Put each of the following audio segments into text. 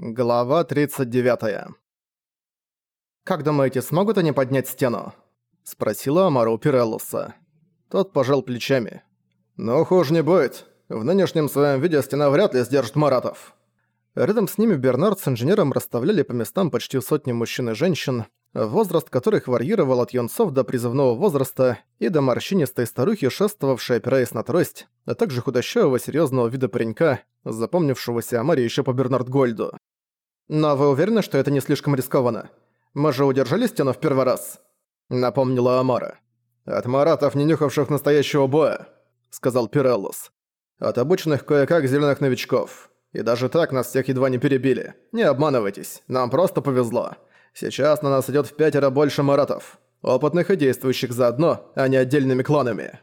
Глава 39. «Как думаете, смогут они поднять стену?» — спросила Амара у Пиреллуса. Тот пожал плечами. «Ну, хуже не будет. В нынешнем своем виде стена вряд ли сдержит маратов». Рядом с ними Бернард с инженером расставляли по местам почти сотни мужчин и женщин, возраст которых варьировал от юнцов до призывного возраста и до морщинистой старухи, шествовавшей, опираясь на трость, а также худощавого серьезного вида паренька, запомнившегося Амаре еще по Бернард Гольду. «Но вы уверены, что это не слишком рискованно? Мы же удержали стену в первый раз?» Напомнила Амара. «От маратов, не нюхавших настоящего боя», — сказал Пиреллус. «От обычных кое-как зеленых новичков. И даже так нас всех едва не перебили. Не обманывайтесь, нам просто повезло. Сейчас на нас идет в пятеро больше маратов. Опытных и действующих заодно, а не отдельными кланами».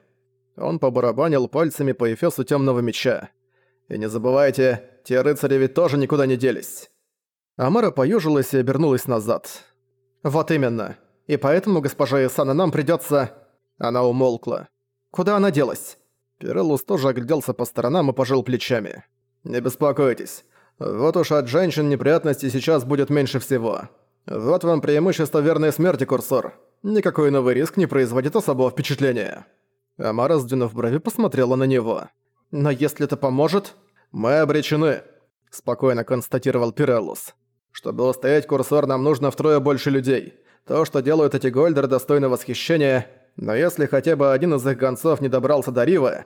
Он побарабанил пальцами по эфесу темного меча. «И не забывайте, те рыцари ведь тоже никуда не делись». Амара поежилась и обернулась назад. «Вот именно. И поэтому, госпожа Исана, нам придётся...» Она умолкла. «Куда она делась?» Пиреллус тоже огляделся по сторонам и пожал плечами. «Не беспокойтесь. Вот уж от женщин неприятностей сейчас будет меньше всего. Вот вам преимущество верной смерти, курсор. Никакой новый риск не производит особого впечатления». Амара, сдвинув брови, посмотрела на него. «Но если это поможет...» «Мы обречены», — спокойно констатировал Пиреллус. Чтобы устоять курсор, нам нужно втрое больше людей. То, что делают эти гольдеры, достойно восхищения. Но если хотя бы один из их гонцов не добрался до Ривы...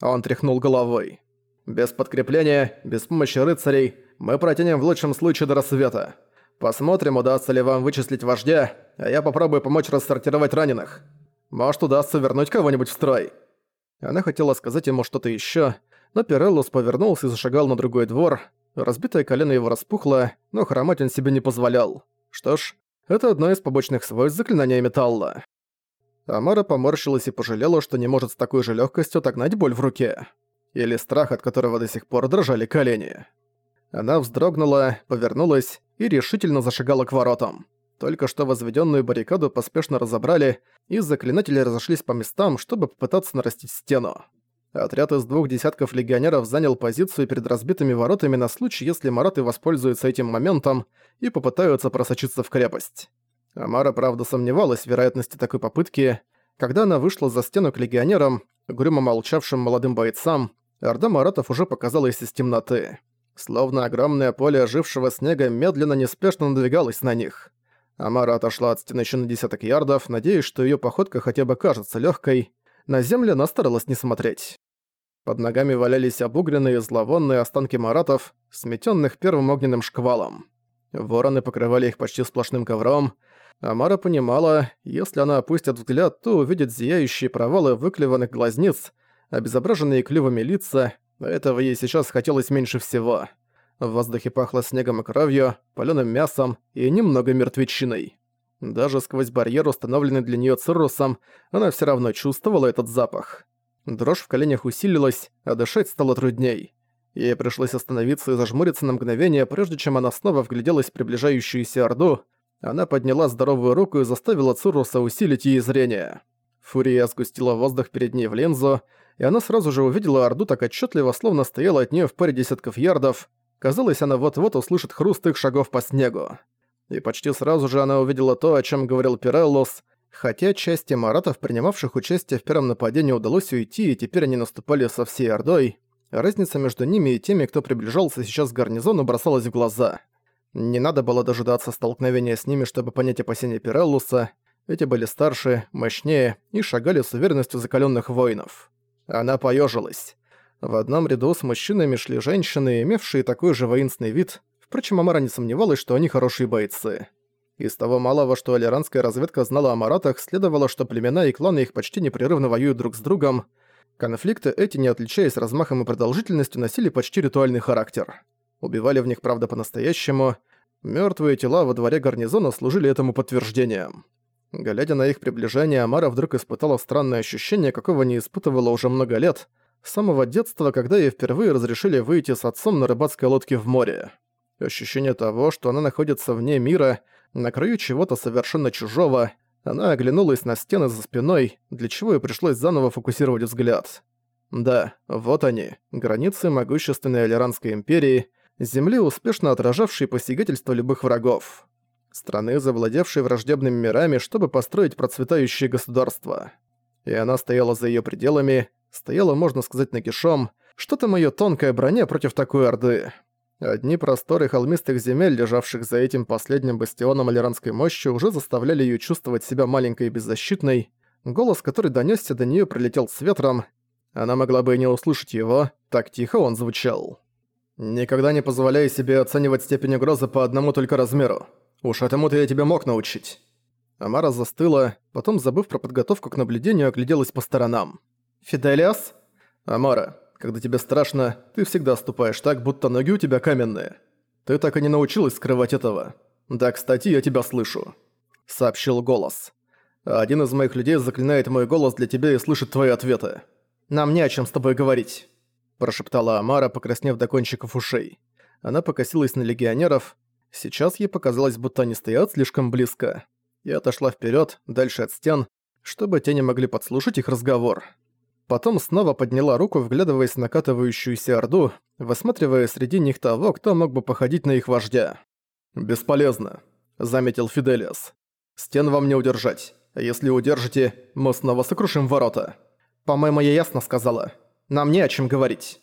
Он тряхнул головой. Без подкрепления, без помощи рыцарей, мы протянем в лучшем случае до рассвета. Посмотрим, удастся ли вам вычислить вождя, а я попробую помочь рассортировать раненых. Может, удастся вернуть кого-нибудь в строй». Она хотела сказать ему что-то ещё, но Пиреллус повернулся и зашагал на другой двор, Разбитое колено его распухло, но хромать он себе не позволял. Что ж, это одно из побочных свойств заклинания металла. Амара поморщилась и пожалела, что не может с такой же легкостью отогнать боль в руке. Или страх, от которого до сих пор дрожали колени. Она вздрогнула, повернулась и решительно зашагала к воротам. Только что возведенную баррикаду поспешно разобрали, и заклинатели разошлись по местам, чтобы попытаться нарастить стену. Отряд из двух десятков легионеров занял позицию перед разбитыми воротами на случай, если мараты воспользуются этим моментом и попытаются просочиться в крепость. Амара, правда, сомневалась в вероятности такой попытки. Когда она вышла за стену к легионерам, угрюмо молчавшим молодым бойцам, орда маратов уже показалась из темноты. Словно огромное поле ожившего снега медленно неспешно надвигалось на них. Амара отошла от стены еще на десяток ярдов, надеясь, что ее походка хотя бы кажется легкой. На землю она старалась не смотреть. Под ногами валялись обугленные зловонные останки маратов, сметенных первым огненным шквалом. Вороны покрывали их почти сплошным ковром. Амара понимала, если она опустит взгляд, то увидит зияющие провалы выклеванных глазниц, обезображенные клювами лица, этого ей сейчас хотелось меньше всего. В воздухе пахло снегом и кровью, палёным мясом и немного мертвечиной. Даже сквозь барьер, установленный для неё циррусом, она всё равно чувствовала этот запах. Дрожь в коленях усилилась, а дышать стало трудней. Ей пришлось остановиться и зажмуриться на мгновение, прежде чем она снова вгляделась в приближающуюся Орду. Она подняла здоровую руку и заставила Цуруса усилить ей зрение. Фурия сгустила воздух перед ней в линзу, и она сразу же увидела Орду так отчетливо, словно стояла от нее в паре десятков ярдов. Казалось, она вот-вот услышит хруст их шагов по снегу. И почти сразу же она увидела то, о чем говорил Пиреллус — Хотя части маратов, принимавших участие в первом нападении, удалось уйти, и теперь они наступали со всей Ордой, разница между ними и теми, кто приближался сейчас к гарнизону, бросалась в глаза. Не надо было дожидаться столкновения с ними, чтобы понять опасения Пиреллуса. Эти были старше, мощнее и шагали с уверенностью закаленных воинов. Она поежилась. В одном ряду с мужчинами шли женщины, имевшие такой же воинственный вид, впрочем, Амара не сомневалась, что они хорошие бойцы. Из того малого, что алиранская разведка знала о маратах, следовало, что племена и кланы их почти непрерывно воюют друг с другом. Конфликты эти, не отличаясь размахом и продолжительностью, носили почти ритуальный характер. Убивали в них, правда, по-настоящему. Мёртвые тела во дворе гарнизона служили этому подтверждением. Глядя на их приближение, Амара вдруг испытала странное ощущение, какого не испытывала уже много лет, с самого детства, когда ей впервые разрешили выйти с отцом на рыбацкой лодке в море. Ощущение того, что она находится вне мира — на краю чего-то совершенно чужого, она оглянулась на стены за спиной, для чего ей пришлось заново фокусировать взгляд. Да, вот они, границы могущественной Алиранской империи, земли, успешно отражавшей посягательство любых врагов. Страны, завладевшей враждебными мирами, чтобы построить процветающее государство. И она стояла за ее пределами, стояла, можно сказать, нагишом, что там её тонкая броня против такой орды. Одни просторы холмистых земель, лежавших за этим последним бастионом алиранской мощи, уже заставляли её чувствовать себя маленькой и беззащитной. Голос, который донёсся до неё, прилетел с ветром. Она могла бы и не услышать его, так тихо он звучал. «Никогда не позволяй себе оценивать степень угрозы по одному только размеру. Уж этому-то я тебя мог научить». Амара застыла, потом, забыв про подготовку к наблюдению, огляделась по сторонам. «Фиделиас?» «Амара, когда тебе страшно, ты всегда ступаешь так, будто ноги у тебя каменные. Ты так и не научилась скрывать этого. Да, кстати, я тебя слышу», — сообщил голос. «Один из моих людей заклинает мой голос для тебя и слышит твои ответы. Нам не о чем с тобой говорить», — прошептала Амара, покраснев до кончиков ушей. Она покосилась на легионеров. Сейчас ей показалось, будто они стоят слишком близко. И отошла вперед, дальше от стен, чтобы те не могли подслушать их разговор. Потом снова подняла руку, вглядываясь в накатывающуюся орду, высматривая среди них того, кто мог бы походить на их вождя. «Бесполезно», — заметил Фиделиас. «Стен вам не удержать. Если удержите, мы снова сокрушим ворота». «По-моему, я ясно сказала. Нам не о чем говорить».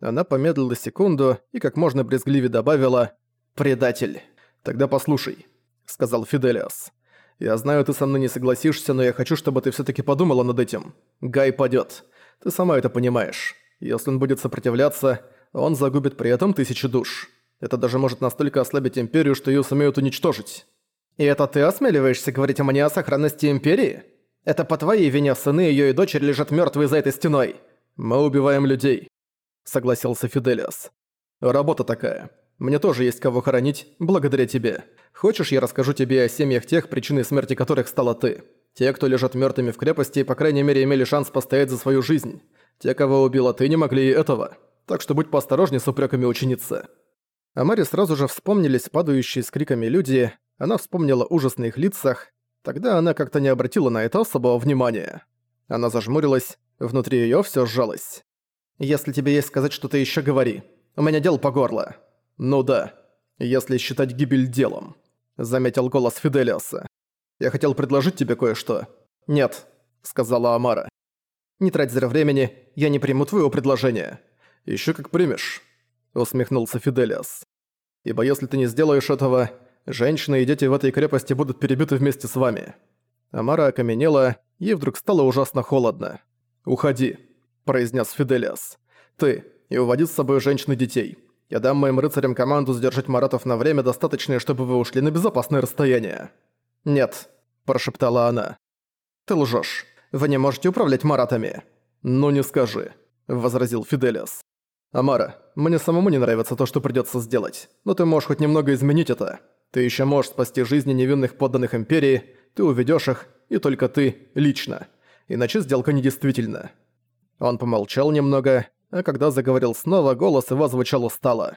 Она помедлила секунду и как можно брезгливее добавила «Предатель». «Тогда послушай», — сказал Фиделиас. Я знаю, ты со мной не согласишься, но я хочу, чтобы ты всё-таки подумала над этим. Гай падёт. Ты сама это понимаешь. Если он будет сопротивляться, он загубит при этом тысячи душ. Это даже может настолько ослабить Империю, что её сумеют уничтожить. И это ты осмеливаешься говорить мне о сохранности Империи? Это по твоей вине сыны её и дочери лежат мёртвые за этой стеной. Мы убиваем людей, согласился Фиделиас. Работа такая. Мне тоже есть кого хоронить, благодаря тебе. Хочешь, я расскажу тебе о семьях тех, причиной смерти которых стала ты? Те, кто лежат мертвыми в крепости, по крайней мере, имели шанс постоять за свою жизнь. Те, кого убила ты, не могли и этого. Так что будь поосторожней с упреками ученицы». А Мэри сразу же вспомнились падающие с криками люди, она вспомнила ужас на их лицах, тогда она как-то не обратила на это особого внимания. Она зажмурилась, внутри её всё сжалось. «Если тебе есть сказать что-то ещё, говори. У меня дел по горло». «Ну да, если считать гибель делом», — заметил голос Фиделиоса. «Я хотел предложить тебе кое-что». «Нет», — сказала Амара. «Не трать зря времени, я не приму твоего предложения». «Ещё как примешь», — усмехнулся Фиделиос. «Ибо если ты не сделаешь этого, женщины и дети в этой крепости будут перебиты вместе с вами». Амара окаменела, ей вдруг стало ужасно холодно. «Уходи», — произнес Фиделиос. «Ты, и уводи с собой женщин и детей. Я дам моим рыцарям команду задержать маратов на время, достаточное, чтобы вы ушли на безопасное расстояние». «Нет», – прошептала она. «Ты лжешь. Вы не можете управлять маратами». «Ну не скажи», – возразил Фиделиас. «Амара, мне самому не нравится то, что придётся сделать, но ты можешь хоть немного изменить это. Ты ещё можешь спасти жизни невинных подданных Империи, ты уведёшь их, и только ты, лично. Иначе сделка недействительна». Он помолчал немного, а когда заговорил снова, голос его звучал устало.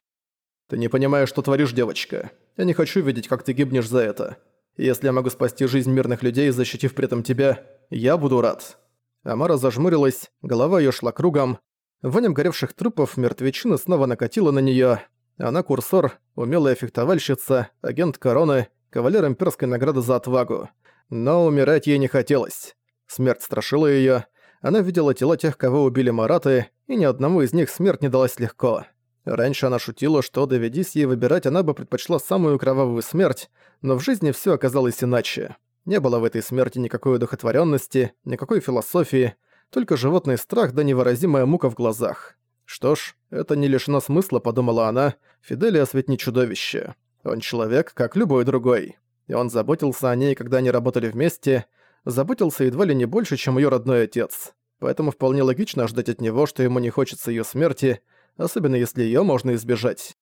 «Ты не понимаешь, что творишь, девочка. Я не хочу видеть, как ты гибнешь за это. Если я могу спасти жизнь мирных людей, защитив при этом тебя, я буду рад». Амара зажмурилась, голова её шла кругом. Вонь горевших трупов мертвечины снова накатила на неё. Она курсор, умелая фехтовальщица, агент короны, кавалер имперской награды за отвагу. Но умирать ей не хотелось. Смерть страшила её, она видела тела тех, кого убили мараты, и ни одному из них смерть не далась легко. Раньше она шутила, что доведись ей выбирать, она бы предпочла самую кровавую смерть, но в жизни все оказалось иначе. Не было в этой смерти никакой удохотворенности, никакой философии, только животный страх да невыразимая мука в глазах. Что ж, это не лишено смысла, подумала она, Фиделиас ведь не чудовище. Он человек, как любой другой. И он заботился о ней, когда они работали вместе, заботился едва ли не больше, чем её родной отец. Поэтому вполне логично ждать от него, что ему не хочется её смерти, особенно если её можно избежать.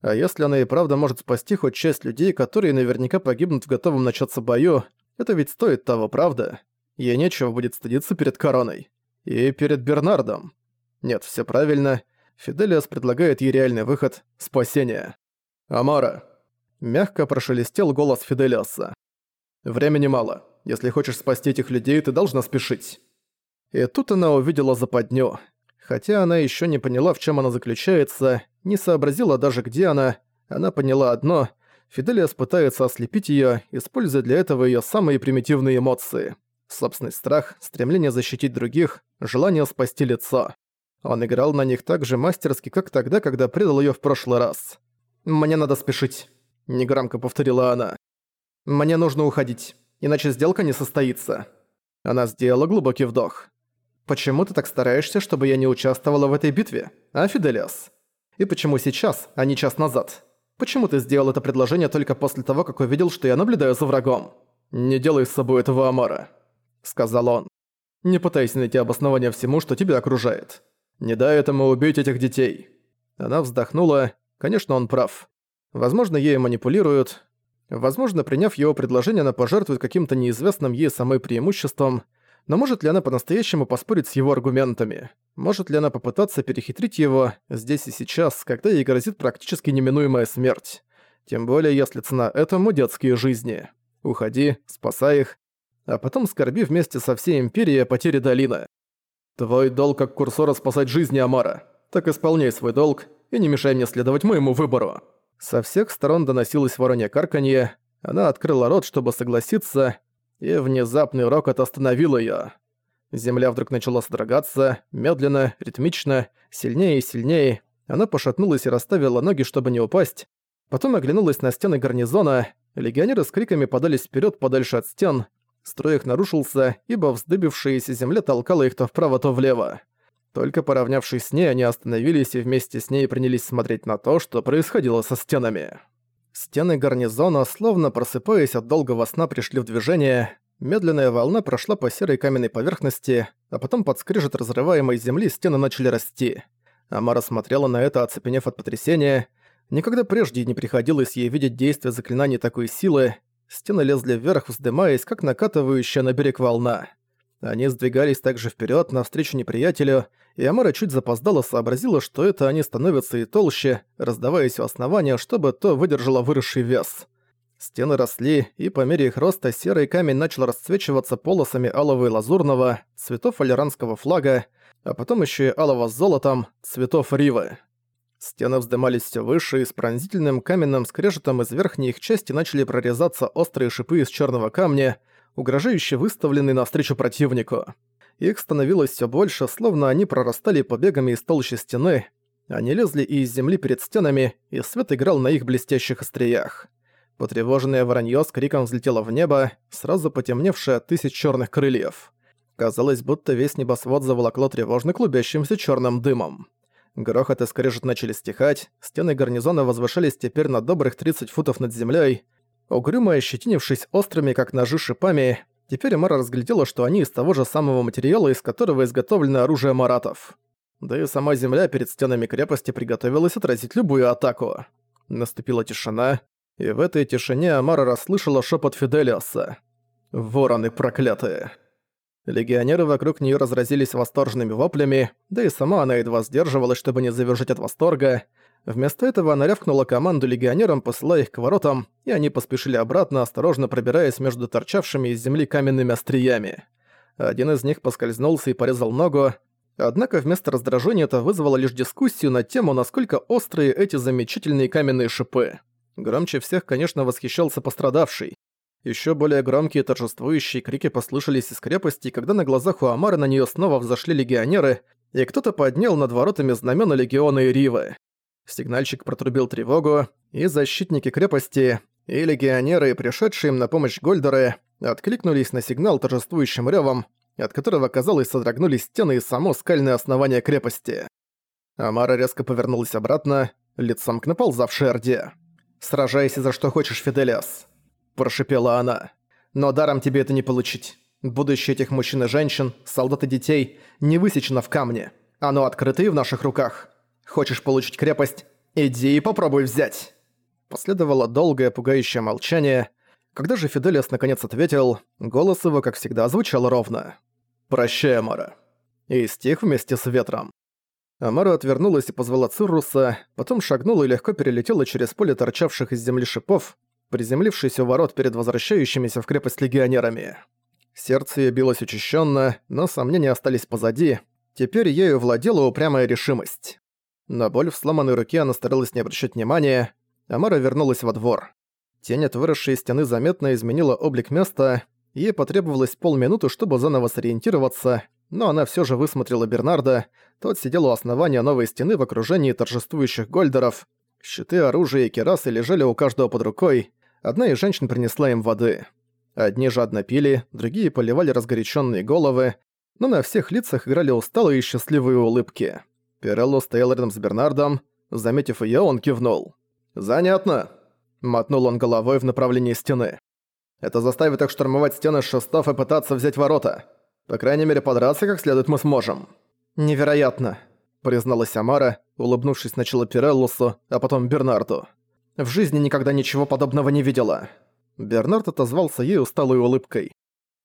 А если она и правда может спасти хоть часть людей, которые наверняка погибнут в готовом начаться бою, это ведь стоит того, правда? Ей нечего будет стыдиться перед короной. И перед Бернардом. Нет, всё правильно. Фиделиас предлагает ей реальный выход — спасение. «Амара!» Мягко прошелестел голос Фиделиаса. «Времени мало. Если хочешь спасти этих людей, ты должна спешить». И тут она увидела западню. Хотя она еще не поняла, в чем она заключается, не сообразила даже, где она, она поняла одно — Фиделиас пытается ослепить ее, используя для этого ее самые примитивные эмоции. Собственный страх, стремление защитить других, желание спасти лицо. Он играл на них так же мастерски, как тогда, когда предал ее в прошлый раз. «Мне надо спешить», — негромко повторила она. «Мне нужно уходить, иначе сделка не состоится». Она сделала глубокий вдох. «Почему ты так стараешься, чтобы я не участвовала в этой битве, а, Фиделиас? И почему сейчас, а не час назад? Почему ты сделал это предложение только после того, как увидел, что я наблюдаю за врагом? Не делай с собой этого Амара», — сказал он. «Не пытайся найти обоснование всему, что тебя окружает. Не дай этому убить этих детей». Она вздохнула. Конечно, он прав. Возможно, ею манипулируют. Возможно, приняв его предложение, она пожертвует каким-то неизвестным ей самой преимуществом, но может ли она по-настоящему поспорить с его аргументами? Может ли она попытаться перехитрить его здесь и сейчас, когда ей грозит практически неминуемая смерть? Тем более, если цена этому детские жизни. Уходи, спасай их, а потом скорби вместе со всей Империей о потере Долина. Твой долг как курсора спасать жизни Амара. Так исполняй свой долг и не мешай мне следовать моему выбору. Со всех сторон доносилось воронье карканье. Она открыла рот, чтобы согласиться, и внезапный рокот остановил её. Земля вдруг начала содрогаться, медленно, ритмично, сильнее и сильнее. Она пошатнулась и расставила ноги, чтобы не упасть. Потом оглянулась на стены гарнизона. Легионеры с криками подались вперед подальше от стен. Строй их нарушился, ибо вздыбившаяся земля толкала их то вправо, то влево. Только поравнявшись с ней, они остановились и вместе с ней принялись смотреть на то, что происходило со стенами. Стены гарнизона, словно просыпаясь от долгого сна, пришли в движение. Медленная волна прошла по серой каменной поверхности, а потом под скрежет разрываемой земли стены начали расти. Амара смотрела на это, оцепенев от потрясения. Никогда прежде не приходилось ей видеть действия заклинаний такой силы. Стены лезли вверх, вздымаясь, как накатывающая на берег волна. Они сдвигались также вперед навстречу неприятелю, и Амара чуть запоздала сообразила, что это они становятся и толще, раздаваясь у основания, чтобы то выдержало выросший вес. Стены росли, и по мере их роста серый камень начал расцвечиваться полосами алого и лазурного, цветов алиранского флага, а потом еще и алого с золотом, цветов ривы. Стены вздымались все выше, и с пронзительным каменным скрежетом из верхней их части начали прорезаться острые шипы из черного камня, угрожающе выставленный навстречу противнику. Их становилось все больше, словно они прорастали побегами из толщи стены. Они лезли и из земли перед стенами, и свет играл на их блестящих остриях. Потревоженное воронье с криком взлетело в небо, сразу потемневшее от тысяч черных крыльев. Казалось, будто весь небосвод заволокло тревожно клубящимся черным дымом. Грохот и скрежет начали стихать, стены гарнизона возвышались теперь на добрых 30 футов над землей, Угрюмо ощетинившись острыми, как ножи, шипами, теперь Мара разглядела, что они из того же самого материала, из которого изготовлено оружие маратов. Да и сама земля перед стенами крепости приготовилась отразить любую атаку. Наступила тишина, и в этой тишине Амара расслышала шепот Фиделиоса. «Вороны проклятые!» Легионеры вокруг нее разразились восторженными воплями, да и сама она едва сдерживалась, чтобы не завержать от восторга. Вместо этого она рявкнула команду легионерам, посылая их к воротам, и они поспешили обратно, осторожно пробираясь между торчавшими из земли каменными остриями. Один из них поскользнулся и порезал ногу, однако вместо раздражения это вызвало лишь дискуссию на тему, насколько острые эти замечательные каменные шипы. Громче всех, конечно, восхищался пострадавший. Еще более громкие торжествующие крики послышались из крепости, когда на глазах у Амара на нее снова взошли легионеры, и кто-то поднял над воротами знамена легиона Ривы. Сигнальщик протрубил тревогу, и защитники крепости, и легионеры, пришедшие им на помощь Гольдеры, откликнулись на сигнал торжествующим ревом, от которого, казалось, содрогнулись стены и само скальное основание крепости. Амара резко повернулась обратно, лицом к наползавшей Орде. «Сражайся за что хочешь, Фиделиас», – прошипела она. «Но даром тебе это не получить. Будущее этих мужчин и женщин, солдат и детей не высечено в камне. Оно открыто и в наших руках. Хочешь получить крепость? Иди и попробуй взять!» Последовало долгое пугающее молчание. Когда же Фиделиас наконец ответил, голос его, как всегда, звучал ровно. «Прощай, Амара». И стих вместе с ветром. Амара отвернулась и позвала Цирруса, потом шагнула и легко перелетела через поле торчавших из земли шипов, приземлившись у ворот перед возвращающимися в крепость легионерами. Сердце её билось учащенно, но сомнения остались позади, Теперь ею владела упрямая решимость. На боль в сломанной руке она старалась не обращать внимания. Амара вернулась во двор. Тень от выросшей стены заметно изменила облик места. Ей потребовалось полминуты, чтобы заново сориентироваться, но она все же высмотрела Бернарда. Тот сидел у основания новой стены в окружении торжествующих гольдеров. Щиты, оружие и керасы лежали у каждого под рукой. Одна из женщин принесла им воды. Одни жадно пили, другие поливали разгоряченные головы, но на всех лицах играли усталые и счастливые улыбки. Пирелло стоял рядом с Бернардом. Заметив её, он кивнул. «Занятно!» – мотнул он головой в направлении стены. «Это заставит их штурмовать стены с шестов и пытаться взять ворота. По крайней мере, подраться как следует мы сможем». «Невероятно», – призналась Амара, улыбнувшись сначала Пиреллусу, а потом Бернарду. «В жизни никогда ничего подобного не видела». Бернард отозвался ей усталой улыбкой.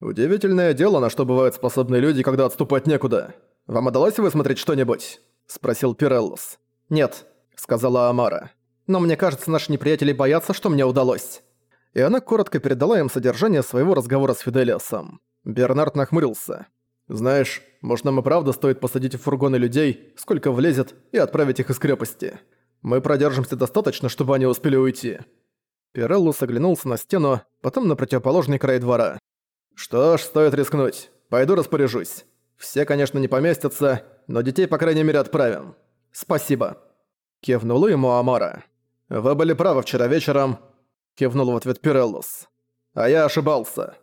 «Удивительное дело, на что бывают способны люди, когда отступать некуда. Вам удалось высмотреть что-нибудь?» – спросил Пиреллус. «Нет», – сказала Амара. «Но мне кажется, наши неприятели боятся, что мне удалось». И она коротко передала им содержание своего разговора с Фиделиосом. Бернард нахмурился. «Знаешь, может нам и правда стоит посадить в фургоны людей, сколько влезет, и отправить их из крепости. Мы продержимся достаточно, чтобы они успели уйти». Пиреллус оглянулся на стену, потом на противоположный край двора. «Что ж, стоит рискнуть. Пойду распоряжусь. Все, конечно, не поместятся, но детей, по крайней мере, отправим. Спасибо». Кивнула ему Амара. «Вы были правы вчера вечером», — кивнул в ответ Пиреллус. «А я ошибался».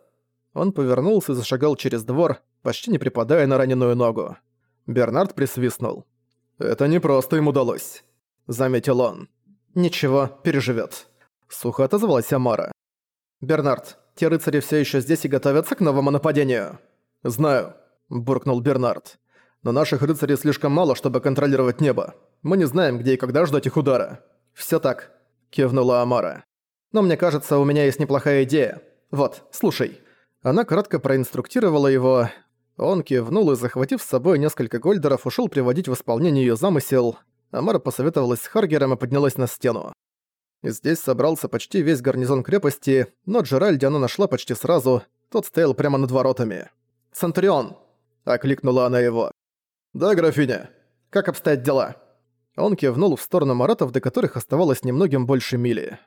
Он повернулся и зашагал через двор, почти не припадая на раненую ногу. Бернард присвистнул. «Это не просто им удалось», — заметил он. «Ничего, переживет. Сухо отозвалась Амара. «Бернард, те рыцари все еще здесь и готовятся к новому нападению?» «Знаю», — буркнул Бернард. «Но наших рыцарей слишком мало, чтобы контролировать небо. Мы не знаем, где и когда ждать их удара». Все так», — кивнула Амара. «Но мне кажется, у меня есть неплохая идея. Вот, слушай». Она кратко проинструктировала его. Он кивнул и, захватив с собой несколько гольдеров, ушел приводить в исполнение ее замысел. Амара посоветовалась с Харгером и поднялась на стену. Здесь собрался почти весь гарнизон крепости, но Джеральди она нашла почти сразу, тот стоял прямо над воротами. «Центурион!» – окликнула она его. «Да, графиня. Как обстоят дела?» Он кивнул в сторону маратов, до которых оставалось немногим больше мили.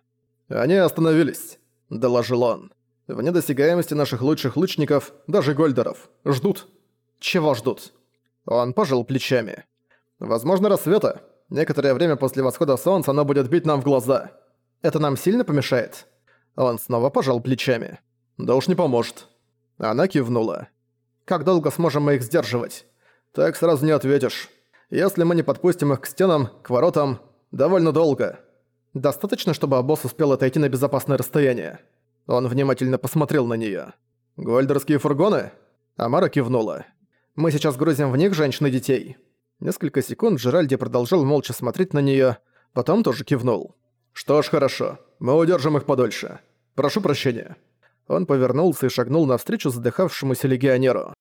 «Они остановились», – доложил он. Вне досягаемости наших лучших лучников, даже гольдеров. Ждут. Чего ждут? Он пожал плечами. Возможно, рассвета. Некоторое время после восхода солнца оно будет бить нам в глаза. Это нам сильно помешает? Он снова пожал плечами. Да уж не поможет. Она кивнула. Как долго сможем мы их сдерживать? Так сразу не ответишь. Если мы не подпустим их к стенам, к воротам, довольно долго. Достаточно, чтобы обоз успел отойти на безопасное расстояние. Он внимательно посмотрел на неё. «Гольдерские фургоны?» Амара кивнула. «Мы сейчас грузим в них женщин и детей». Несколько секунд Джеральди продолжал молча смотреть на неё, потом тоже кивнул. «Что ж, хорошо. Мы удержим их подольше. Прошу прощения». Он повернулся и шагнул навстречу задыхавшемуся легионеру.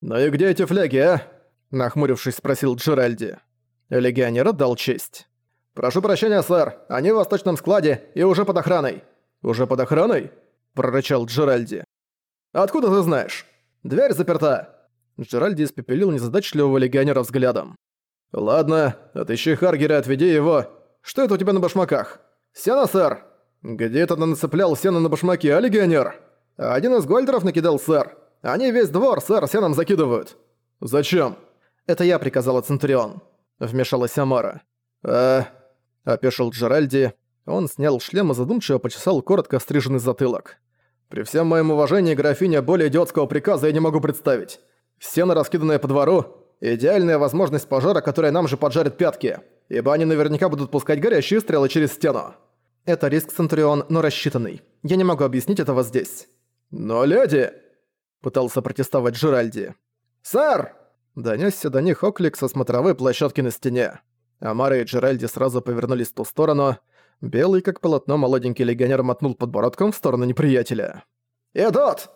«Ну и где эти фляги, а?» Нахмурившись, спросил Джеральди. Легионер отдал честь. «Прошу прощения, сэр. Они в восточном складе и уже под охраной. «Уже под охраной?» – прорычал Джеральди. «Откуда ты знаешь? Дверь заперта!» Джеральди испепелил незадачливого легионера взглядом. «Ладно, отыщи Харгера и отведи его. Что это у тебя на башмаках?» «Сено, сэр!» «Где это нацеплял сено на башмаки, а, легионер?» «Один из гольдеров накидал, сэр. Они весь двор, сэр, сеном закидывают». «Зачем?» «Это я приказала Центурион», — вмешалась Амара. «Э...» — опешил Джеральди, он снял шлем и задумчиво почесал коротко стриженный затылок. «При всем моем уважении, графиня, более идиотского приказа я не могу представить. Сено, раскиданное по двору, идеальная возможность пожара, которая нам же поджарит пятки, ибо они наверняка будут пускать горящие стрелы через стену. Это риск, Центурион, но рассчитанный. Я не могу объяснить этого здесь». «Но, леди!» – пытался протестовать Джеральди. «Сэр!» – донёсся до них оклик со смотровой площадки на стене. Амара и Джеральди сразу повернулись в ту сторону – Белый, как полотно, молоденький легионер мотнул подбородком в сторону неприятеля. «Идут!»